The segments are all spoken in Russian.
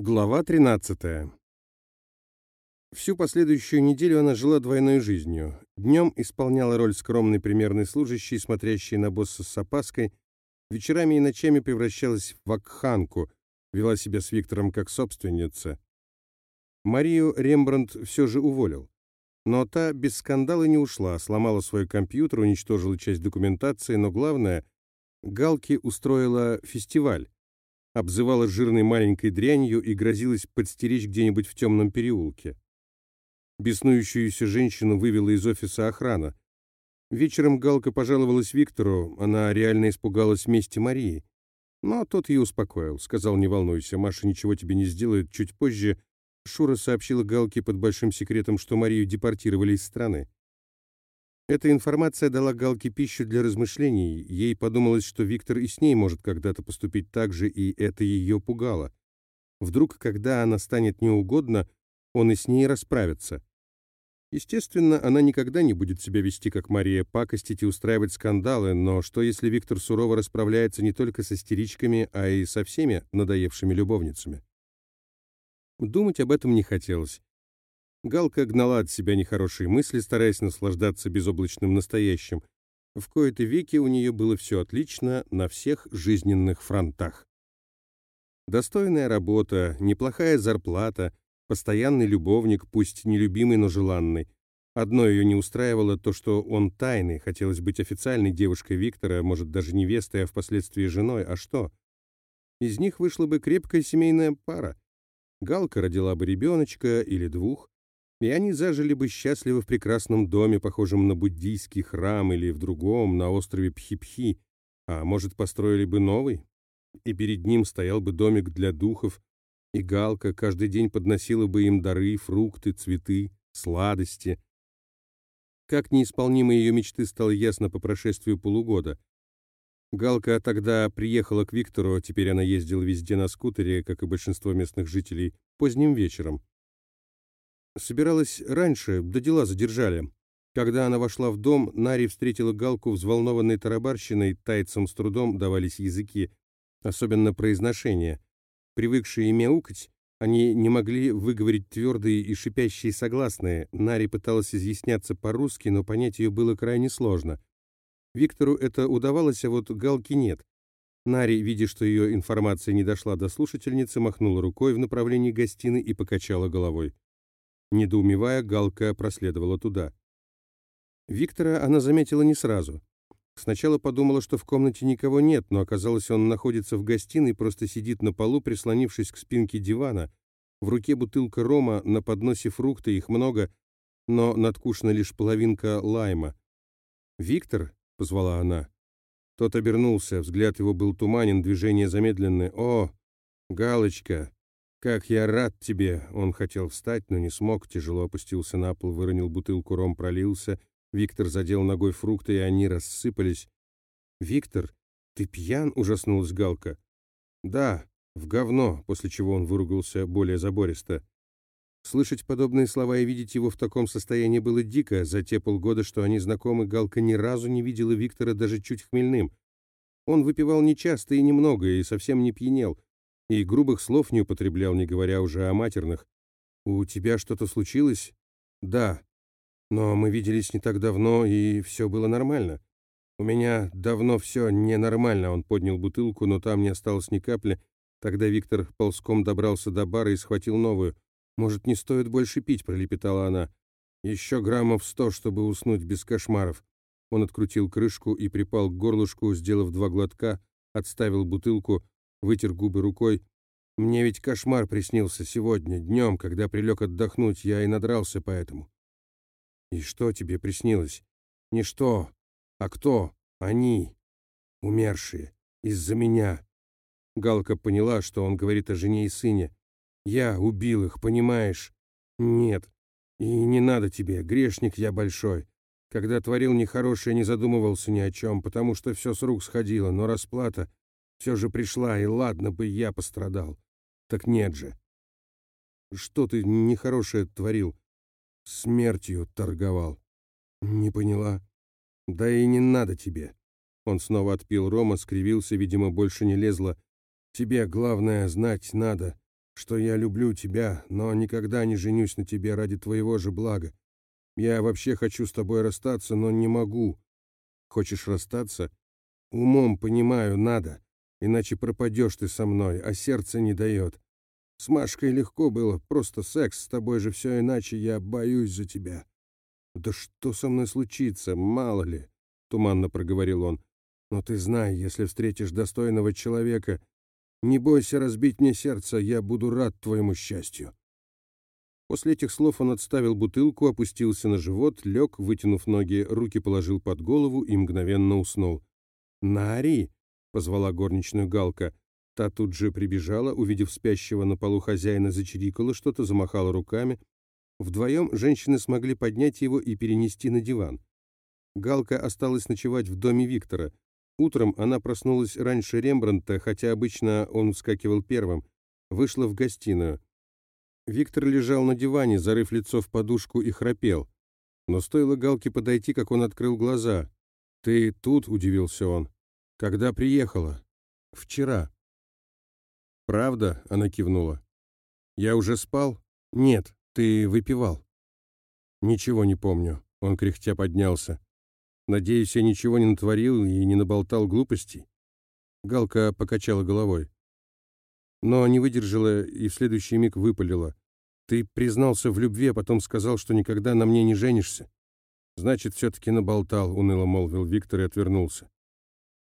Глава 13. Всю последующую неделю она жила двойной жизнью. Днем исполняла роль скромной примерной служащей, смотрящей на босса с опаской, вечерами и ночами превращалась в вакханку, вела себя с Виктором как собственница. Марию Рембрандт все же уволил. Но та без скандала не ушла, сломала свой компьютер, уничтожила часть документации, но главное, Галки устроила фестиваль обзывала жирной маленькой дрянью и грозилась подстеречь где-нибудь в темном переулке. Беснующуюся женщину вывела из офиса охрана. Вечером Галка пожаловалась Виктору, она реально испугалась мести Марии. Но тот ее успокоил, сказал, не волнуйся, Маша ничего тебе не сделает. Чуть позже Шура сообщила Галке под большим секретом, что Марию депортировали из страны. Эта информация дала Галке пищу для размышлений. Ей подумалось, что Виктор и с ней может когда-то поступить так же, и это ее пугало. Вдруг, когда она станет неугодна, он и с ней расправится. Естественно, она никогда не будет себя вести, как Мария, пакостить и устраивать скандалы, но что если Виктор сурово расправляется не только с истеричками, а и со всеми надоевшими любовницами? Думать об этом не хотелось. Галка гнала от себя нехорошие мысли, стараясь наслаждаться безоблачным настоящим. В кои-то веки у нее было все отлично на всех жизненных фронтах. Достойная работа, неплохая зарплата, постоянный любовник, пусть нелюбимый, но желанный. Одно ее не устраивало то, что он тайный, хотелось быть официальной девушкой Виктора, может, даже невестой, а впоследствии женой. А что? Из них вышла бы крепкая семейная пара. Галка родила бы ребеночка или двух, и они зажили бы счастливо в прекрасном доме, похожем на буддийский храм, или в другом, на острове Пхипхи, а может, построили бы новый, и перед ним стоял бы домик для духов, и Галка каждый день подносила бы им дары, фрукты, цветы, сладости. Как неисполнимы ее мечты стало ясно по прошествию полугода. Галка тогда приехала к Виктору, теперь она ездила везде на скутере, как и большинство местных жителей, поздним вечером. Собиралась раньше, да дела задержали. Когда она вошла в дом, Нари встретила Галку взволнованной тарабарщиной, тайцам с трудом давались языки, особенно произношение. Привыкшие мяукать, они не могли выговорить твердые и шипящие согласные. Нари пыталась изъясняться по-русски, но понять ее было крайне сложно. Виктору это удавалось, а вот Галке нет. Нари, видя, что ее информация не дошла до слушательницы, махнула рукой в направлении гостиной и покачала головой. Недоумевая, Галка проследовала туда. Виктора она заметила не сразу. Сначала подумала, что в комнате никого нет, но оказалось, он находится в гостиной, просто сидит на полу, прислонившись к спинке дивана. В руке бутылка рома, на подносе фрукты, их много, но надкушена лишь половинка лайма. «Виктор?» — позвала она. Тот обернулся, взгляд его был туманен, движение замедленное. «О, Галочка!» «Как я рад тебе!» Он хотел встать, но не смог, тяжело опустился на пол, выронил бутылку, ром пролился. Виктор задел ногой фрукты, и они рассыпались. «Виктор, ты пьян?» — ужаснулась Галка. «Да, в говно», после чего он выругался более забористо. Слышать подобные слова и видеть его в таком состоянии было дико. За те полгода, что они знакомы, Галка ни разу не видела Виктора даже чуть хмельным. Он выпивал нечасто и немного, и совсем не пьянел и грубых слов не употреблял, не говоря уже о матерных. «У тебя что-то случилось?» «Да. Но мы виделись не так давно, и все было нормально. У меня давно все ненормально». Он поднял бутылку, но там не осталось ни капли. Тогда Виктор ползком добрался до бара и схватил новую. «Может, не стоит больше пить?» — пролепетала она. «Еще граммов сто, чтобы уснуть без кошмаров». Он открутил крышку и припал к горлышку, сделав два глотка, отставил бутылку, вытер губы рукой. Мне ведь кошмар приснился сегодня, днем, когда прилег отдохнуть, я и надрался поэтому. И что тебе приснилось? Не что, а кто? Они, умершие, из-за меня. Галка поняла, что он говорит о жене и сыне. Я убил их, понимаешь? Нет, и не надо тебе, грешник я большой. Когда творил нехорошее, не задумывался ни о чем, потому что все с рук сходило, но расплата все же пришла, и ладно бы я пострадал. Так нет же. Что ты нехорошее творил? Смертью торговал. Не поняла. Да и не надо тебе. Он снова отпил рома, скривился, видимо, больше не лезло. Тебе, главное, знать надо, что я люблю тебя, но никогда не женюсь на тебе ради твоего же блага. Я вообще хочу с тобой расстаться, но не могу. Хочешь расстаться? Умом понимаю, надо, иначе пропадешь ты со мной, а сердце не дает. С Машкой легко было, просто секс, с тобой же все иначе, я боюсь за тебя. Да что со мной случится, мало ли, туманно проговорил он. Но ты знай, если встретишь достойного человека, не бойся разбить мне сердце, я буду рад твоему счастью. После этих слов он отставил бутылку, опустился на живот, лег, вытянув ноги, руки положил под голову и мгновенно уснул. «Нари!» — позвала горничную Галка. Та тут же прибежала, увидев спящего на полу хозяина, зачирикала что-то, замахала руками. Вдвоем женщины смогли поднять его и перенести на диван. Галка осталась ночевать в доме Виктора. Утром она проснулась раньше Рембрандта, хотя обычно он вскакивал первым. Вышла в гостиную. Виктор лежал на диване, зарыв лицо в подушку и храпел. Но стоило Галке подойти, как он открыл глаза. «Ты тут?» — удивился он. «Когда приехала?» «Вчера». «Правда?» — она кивнула. «Я уже спал?» «Нет, ты выпивал». «Ничего не помню». Он кряхтя поднялся. Надеюсь, я ничего не натворил и не наболтал глупостей. Галка покачала головой. Но не выдержала и в следующий миг выпалила. Ты признался в любви, а потом сказал, что никогда на мне не женишься. Значит, все-таки наболтал, уныло молвил Виктор и отвернулся.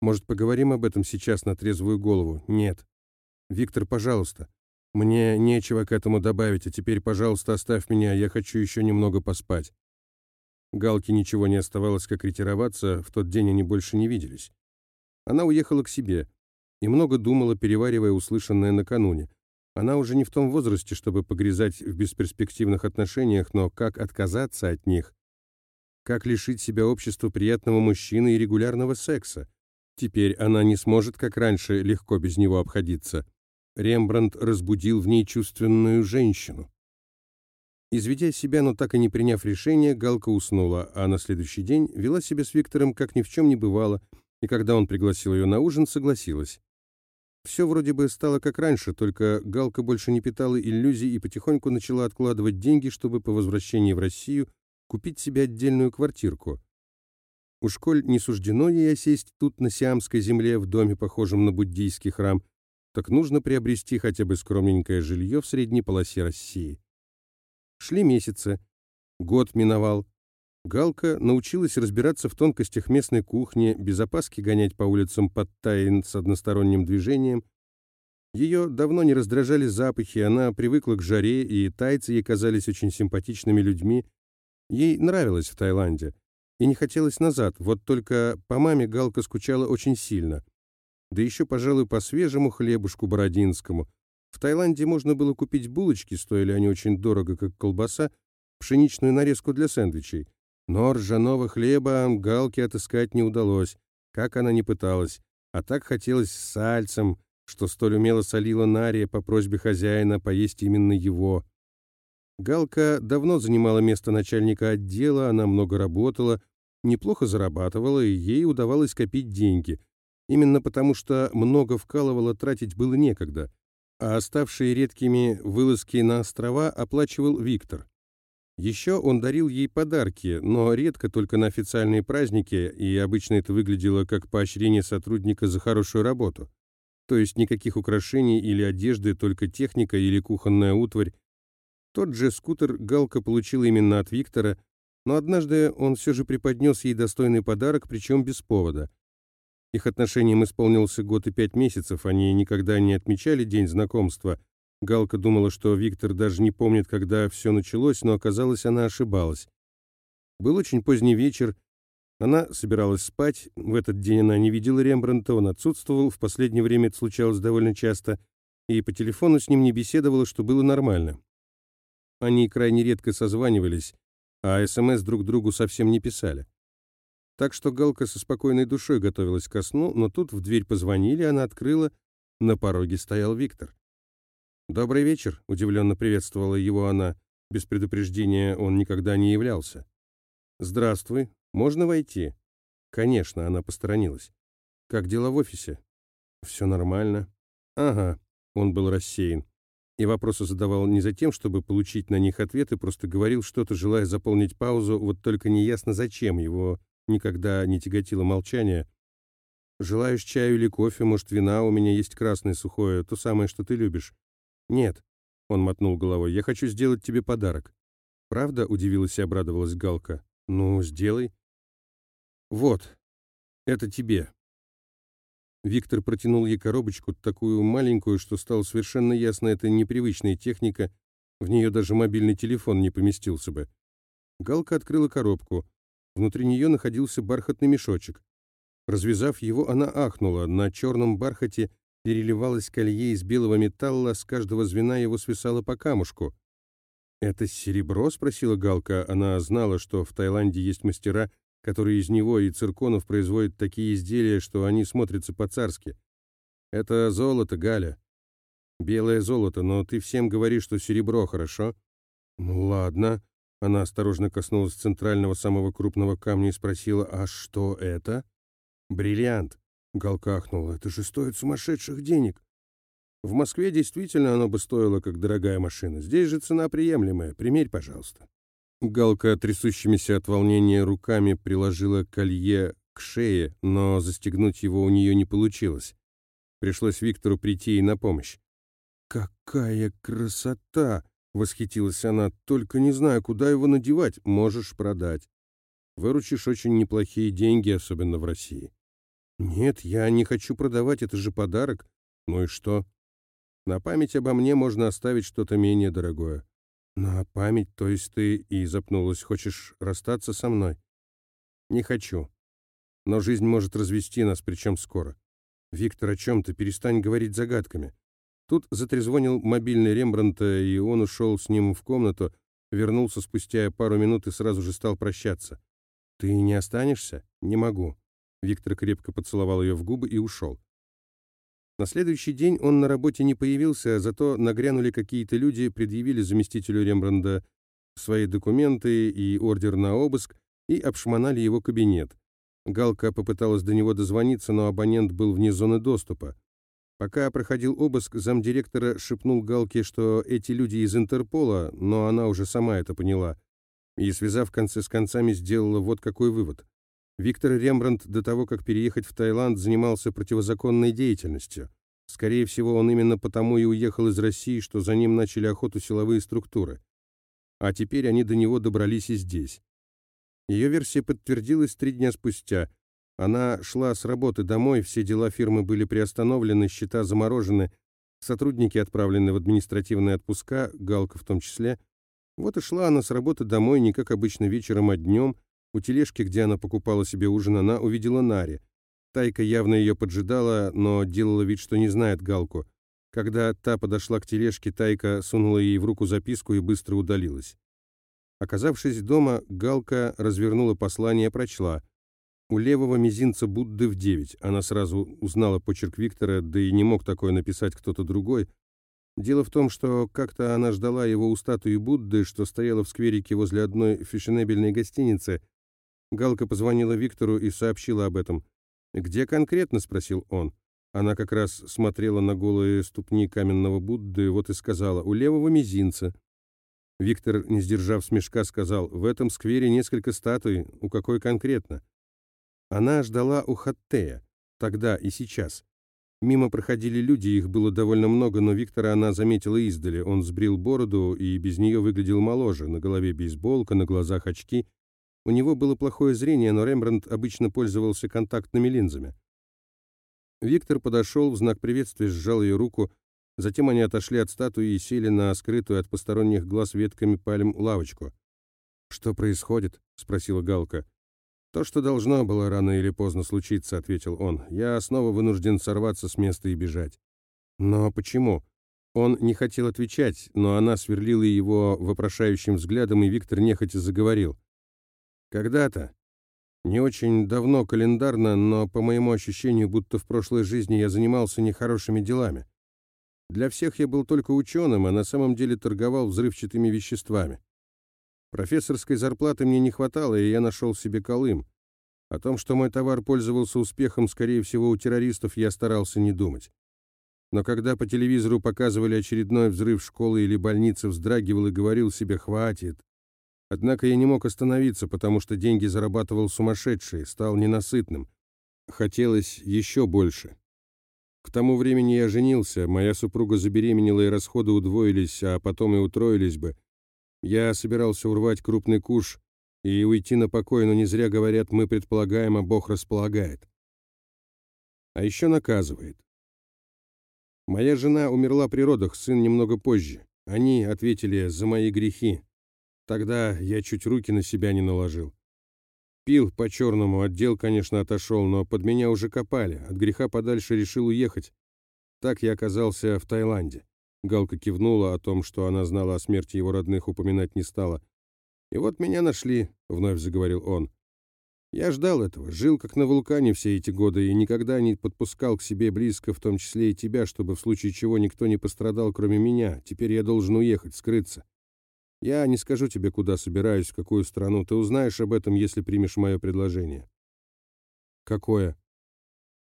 Может, поговорим об этом сейчас на трезвую голову? Нет. Виктор, пожалуйста. Мне нечего к этому добавить, а теперь, пожалуйста, оставь меня, я хочу еще немного поспать. Галке ничего не оставалось, как ретироваться, в тот день они больше не виделись. Она уехала к себе и много думала, переваривая услышанное накануне. Она уже не в том возрасте, чтобы погрязать в бесперспективных отношениях, но как отказаться от них? Как лишить себя общества приятного мужчины и регулярного секса? Теперь она не сможет, как раньше, легко без него обходиться. Рембрандт разбудил в ней чувственную женщину. Изведя себя, но так и не приняв решение, Галка уснула, а на следующий день вела себя с Виктором, как ни в чем не бывало, и когда он пригласил ее на ужин, согласилась. Все вроде бы стало как раньше, только Галка больше не питала иллюзий и потихоньку начала откладывать деньги, чтобы по возвращении в Россию купить себе отдельную квартирку. Уж коль не суждено ей осесть тут, на сиамской земле, в доме, похожем на буддийский храм, так нужно приобрести хотя бы скромненькое жилье в средней полосе России. Шли месяцы. Год миновал. Галка научилась разбираться в тонкостях местной кухни, без опаски гонять по улицам под тайн с односторонним движением. Ее давно не раздражали запахи, она привыкла к жаре, и тайцы ей казались очень симпатичными людьми. Ей нравилось в Таиланде. И не хотелось назад, вот только по маме Галка скучала очень сильно. Да еще, пожалуй, по свежему хлебушку бородинскому, в Таиланде можно было купить булочки, стоили они очень дорого, как колбаса, пшеничную нарезку для сэндвичей. Но ржаного хлеба Галке отыскать не удалось, как она не пыталась. А так хотелось с сальцем, что столь умело солила Нария по просьбе хозяина поесть именно его. Галка давно занимала место начальника отдела, она много работала, неплохо зарабатывала, и ей удавалось копить деньги. Именно потому, что много вкалывала, тратить было некогда а оставшие редкими вылазки на острова оплачивал Виктор. Еще он дарил ей подарки, но редко только на официальные праздники, и обычно это выглядело как поощрение сотрудника за хорошую работу. То есть никаких украшений или одежды, только техника или кухонная утварь. Тот же скутер Галка получила именно от Виктора, но однажды он все же преподнес ей достойный подарок, причем без повода. Их отношениям исполнился год и пять месяцев, они никогда не отмечали день знакомства. Галка думала, что Виктор даже не помнит, когда все началось, но оказалось, она ошибалась. Был очень поздний вечер, она собиралась спать, в этот день она не видела Рембрандта, он отсутствовал, в последнее время это случалось довольно часто, и по телефону с ним не беседовала, что было нормально. Они крайне редко созванивались, а СМС друг другу совсем не писали. Так что Галка со спокойной душой готовилась ко сну, но тут в дверь позвонили, она открыла. На пороге стоял Виктор. «Добрый вечер», — удивленно приветствовала его она. Без предупреждения он никогда не являлся. «Здравствуй. Можно войти?» «Конечно», — она посторонилась. «Как дела в офисе?» «Все нормально». «Ага», — он был рассеян. И вопросы задавал не за тем, чтобы получить на них ответы, просто говорил что-то, желая заполнить паузу, вот только неясно зачем, его никогда не тяготило молчание. «Желаешь чаю или кофе, может, вина, у меня есть красное сухое, то самое, что ты любишь». «Нет», — он мотнул головой, — «я хочу сделать тебе подарок». «Правда?» — удивилась и обрадовалась Галка. «Ну, сделай». «Вот, это тебе». Виктор протянул ей коробочку, такую маленькую, что стало совершенно ясно, это непривычная техника, в нее даже мобильный телефон не поместился бы. Галка открыла коробку. Внутри нее находился бархатный мешочек. Развязав его, она ахнула. На черном бархате переливалось колье из белого металла, с каждого звена его свисало по камушку. «Это серебро?» — спросила Галка. Она знала, что в Таиланде есть мастера, которые из него и цирконов производят такие изделия, что они смотрятся по-царски. Это золото, Галя. Белое золото, но ты всем говоришь, что серебро, хорошо? Ну ладно. Она осторожно коснулась центрального самого крупного камня и спросила, а что это? Бриллиант. Галка ахнула. Это же стоит сумасшедших денег. В Москве действительно оно бы стоило, как дорогая машина. Здесь же цена приемлемая. Примерь, пожалуйста. Галка, трясущимися от волнения руками, приложила колье к шее, но застегнуть его у нее не получилось. Пришлось Виктору прийти ей на помощь. «Какая красота!» — восхитилась она. «Только не знаю, куда его надевать. Можешь продать. Выручишь очень неплохие деньги, особенно в России». «Нет, я не хочу продавать, это же подарок. Ну и что? На память обо мне можно оставить что-то менее дорогое. «На память, то есть ты и запнулась, хочешь расстаться со мной?» «Не хочу. Но жизнь может развести нас, причем скоро. Виктор, о чем ты? Перестань говорить загадками». Тут затрезвонил мобильный Рембранта, и он ушел с ним в комнату, вернулся спустя пару минут и сразу же стал прощаться. «Ты не останешься?» «Не могу». Виктор крепко поцеловал ее в губы и ушел. На следующий день он на работе не появился, зато нагрянули какие-то люди, предъявили заместителю Рембранда свои документы и ордер на обыск и обшмонали его кабинет. Галка попыталась до него дозвониться, но абонент был вне зоны доступа. Пока проходил обыск, замдиректора шепнул Галке, что эти люди из Интерпола, но она уже сама это поняла. И, связав концы с концами, сделала вот какой вывод. Виктор Рембрандт до того, как переехать в Таиланд, занимался противозаконной деятельностью. Скорее всего, он именно потому и уехал из России, что за ним начали охоту силовые структуры. А теперь они до него добрались и здесь. Ее версия подтвердилась три дня спустя. Она шла с работы домой, все дела фирмы были приостановлены, счета заморожены, сотрудники отправлены в административные отпуска, Галка в том числе. Вот и шла она с работы домой не как обычно вечером, а днем, у тележки, где она покупала себе ужин, она увидела Нари. Тайка явно ее поджидала, но делала вид, что не знает Галку. Когда та подошла к тележке, Тайка сунула ей в руку записку и быстро удалилась. Оказавшись дома, Галка развернула послание и прочла. У левого мизинца Будды в девять. Она сразу узнала почерк Виктора, да и не мог такое написать кто-то другой. Дело в том, что как-то она ждала его у статуи Будды, что стояла в скверике возле одной фешенебельной гостиницы, Галка позвонила Виктору и сообщила об этом. «Где конкретно?» — спросил он. Она как раз смотрела на голые ступни каменного Будды, вот и сказала, «У левого мизинца». Виктор, не сдержав смешка, сказал, «В этом сквере несколько статуй, у какой конкретно?» Она ждала у Хаттея, тогда и сейчас. Мимо проходили люди, их было довольно много, но Виктора она заметила издали. Он сбрил бороду и без нее выглядел моложе, на голове бейсболка, на глазах очки, у него было плохое зрение, но Рембрандт обычно пользовался контактными линзами. Виктор подошел, в знак приветствия сжал ее руку, затем они отошли от статуи и сели на скрытую от посторонних глаз ветками пальм лавочку. «Что происходит?» — спросила Галка. «То, что должно было рано или поздно случиться», — ответил он. «Я снова вынужден сорваться с места и бежать». «Но почему?» Он не хотел отвечать, но она сверлила его вопрошающим взглядом, и Виктор нехотя заговорил. Когда-то, не очень давно календарно, но по моему ощущению, будто в прошлой жизни я занимался нехорошими делами. Для всех я был только ученым, а на самом деле торговал взрывчатыми веществами. Профессорской зарплаты мне не хватало, и я нашел себе колым. О том, что мой товар пользовался успехом, скорее всего, у террористов, я старался не думать. Но когда по телевизору показывали очередной взрыв школы или больницы, вздрагивал и говорил себе «хватит». Однако я не мог остановиться, потому что деньги зарабатывал сумасшедшие, стал ненасытным. Хотелось еще больше. К тому времени я женился, моя супруга забеременела и расходы удвоились, а потом и утроились бы. Я собирался урвать крупный куш и уйти на покой, но не зря говорят, мы предполагаем, а Бог располагает. А еще наказывает. Моя жена умерла при родах, сын немного позже. Они ответили за мои грехи. Тогда я чуть руки на себя не наложил. Пил по-черному, отдел, конечно, отошел, но под меня уже копали. От греха подальше решил уехать. Так я оказался в Таиланде. Галка кивнула о том, что она знала о смерти его родных, упоминать не стала. «И вот меня нашли», — вновь заговорил он. «Я ждал этого, жил как на вулкане все эти годы и никогда не подпускал к себе близко, в том числе и тебя, чтобы в случае чего никто не пострадал, кроме меня. Теперь я должен уехать, скрыться. Я не скажу тебе, куда собираюсь, в какую страну. Ты узнаешь об этом, если примешь мое предложение. Какое?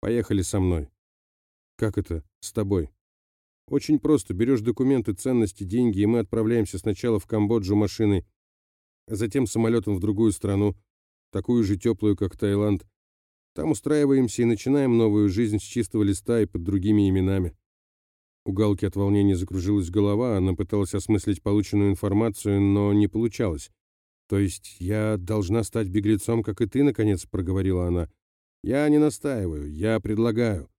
Поехали со мной. Как это? С тобой? Очень просто. Берешь документы, ценности, деньги, и мы отправляемся сначала в Камбоджу машиной, а затем самолетом в другую страну, такую же теплую, как Таиланд. Там устраиваемся и начинаем новую жизнь с чистого листа и под другими именами. У Галки от волнения закружилась голова, она пыталась осмыслить полученную информацию, но не получалось. «То есть я должна стать беглецом, как и ты, наконец?» — проговорила она. «Я не настаиваю, я предлагаю.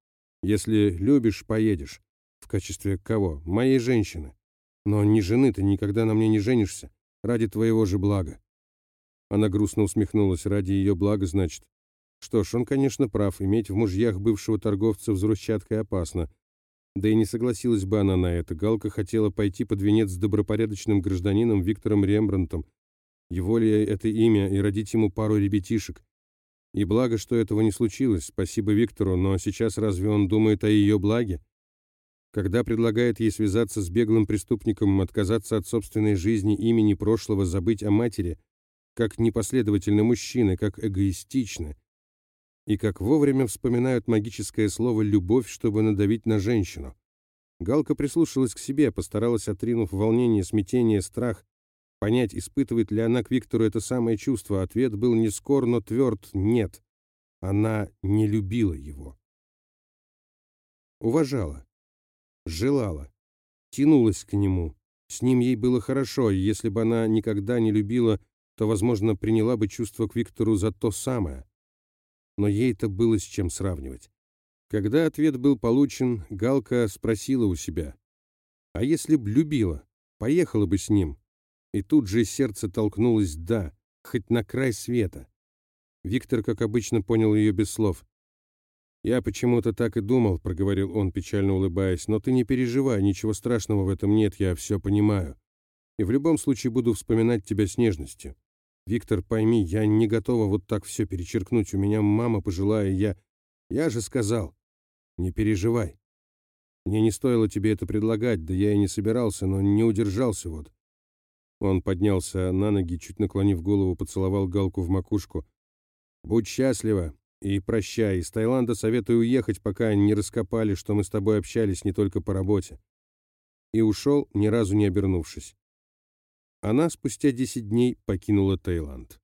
Если любишь, поедешь. В качестве кого? Моей женщины. Но ни жены ты никогда на мне не женишься. Ради твоего же блага». Она грустно усмехнулась. «Ради ее блага, значит?» Что ж, он, конечно, прав. Иметь в мужьях бывшего торговца взрывчаткой опасно. Да и не согласилась бы она на это. Галка хотела пойти под венец с добропорядочным гражданином Виктором Рембрандтом. Его ли это имя, и родить ему пару ребятишек. И благо, что этого не случилось, спасибо Виктору, но сейчас разве он думает о ее благе? Когда предлагает ей связаться с беглым преступником, отказаться от собственной жизни, имени прошлого, забыть о матери, как непоследовательный мужчина, как эгоистично, и как вовремя вспоминают магическое слово «любовь», чтобы надавить на женщину. Галка прислушалась к себе, постаралась, отринув волнение, смятение, страх, понять, испытывает ли она к Виктору это самое чувство. Ответ был не скор, но тверд «нет». Она не любила его. Уважала, желала, тянулась к нему. С ним ей было хорошо, и если бы она никогда не любила, то, возможно, приняла бы чувство к Виктору за то самое но ей-то было с чем сравнивать. Когда ответ был получен, Галка спросила у себя, «А если б любила, поехала бы с ним?» И тут же сердце толкнулось «да», хоть на край света. Виктор, как обычно, понял ее без слов. «Я почему-то так и думал», — проговорил он, печально улыбаясь, «но ты не переживай, ничего страшного в этом нет, я все понимаю. И в любом случае буду вспоминать тебя с нежностью. Виктор, пойми, я не готова вот так все перечеркнуть. У меня мама пожилая, я... Я же сказал. Не переживай. Мне не стоило тебе это предлагать, да я и не собирался, но не удержался вот. Он поднялся на ноги, чуть наклонив голову, поцеловал Галку в макушку. «Будь счастлива и прощай. Из Таиланда советую уехать, пока не раскопали, что мы с тобой общались не только по работе». И ушел, ни разу не обернувшись. Она спустя 10 дней покинула Таиланд.